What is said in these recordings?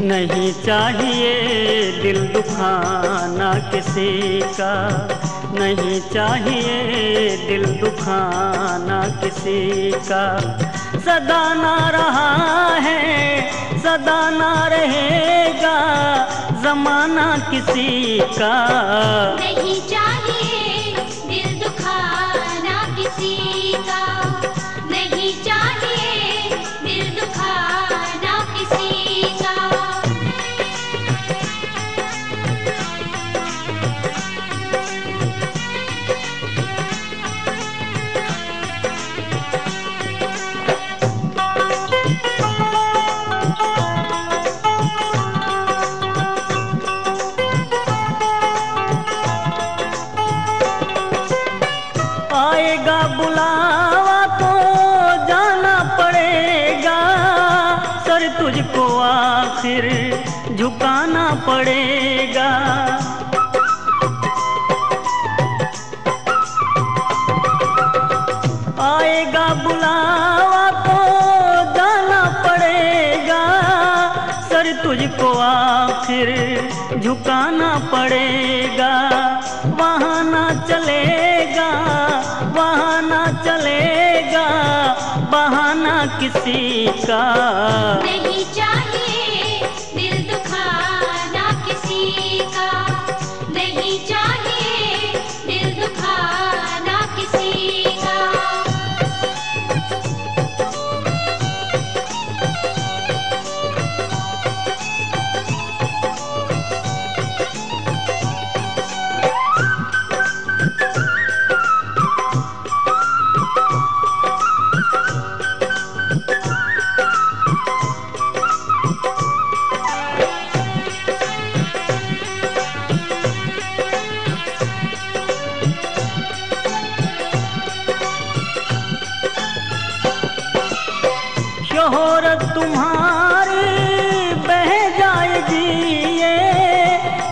नहीं चाहिए दिल दुखाना किसी का। नहीं चाहिए दिल दुखाना किसी का। सदा ना रहा है, सदा ना रहेगा जमाना किसी का। नहीं चाहिए दिल दुखाना किसी का। नहीं चाहिए दिल दुखाना आएगा बुलावा तो जाना पड़ेगा। सर तुझको आखिर झुकाना पड़ेगा। आएगा, बुलावा तो जाना पड़ेगा। सर तुझको आखिर झुकाना पड़ेगा। वहाँ ना चलेगा। वहाँ ना चलेगा बहाना किसी का। शोहरत तुम्हारी बह जाएगी ये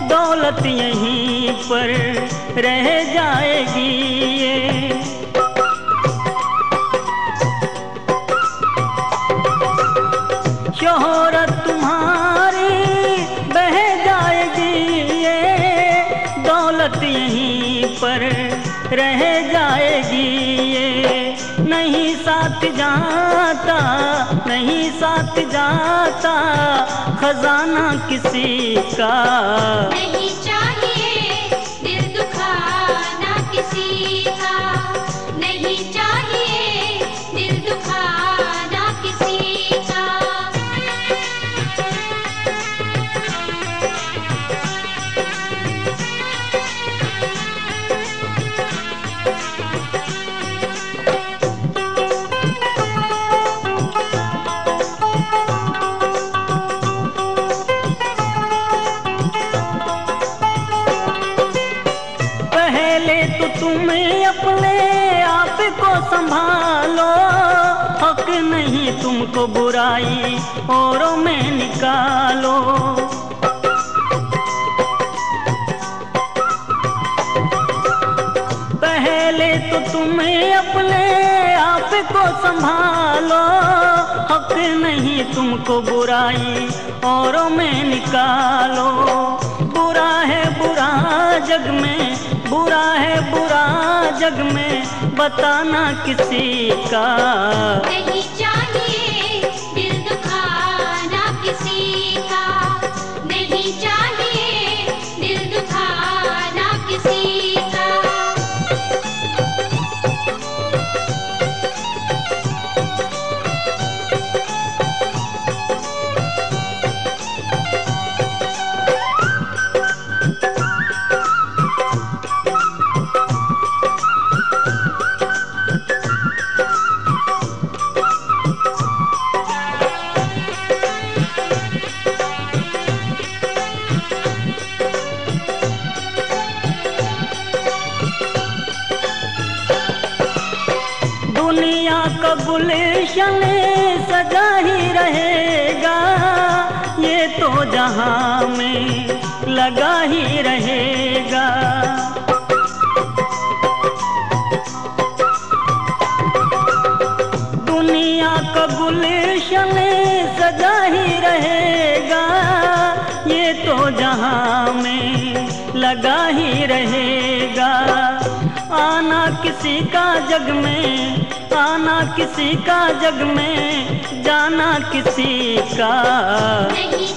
दौलत यहीं पर रह जाएगी। साथ जाता नहीं साथ जाता खजाना किसी का। नहीं पहले तो तुम अपने आप को संभालो। हक नहीं तुमको बुराई, औरों में निकालो। पहले तो तुम अपने आप को संभालो। हक नहीं तुमको बुराई, औरों में निकालो। बुरा है बुरा जग में बुरा है बुरा जग में बताना किसी का। दुनिया का गुलशन सजा ही रहेगा। ये तो जहाँ में लगा ही रहेगा। दुनिया का गुलशन सजा ही रहेगा। ये तो जहाँ में लगा ही रहेगा। आना किसी का जग में आना किसी का जग में जाना किसी का। नहीं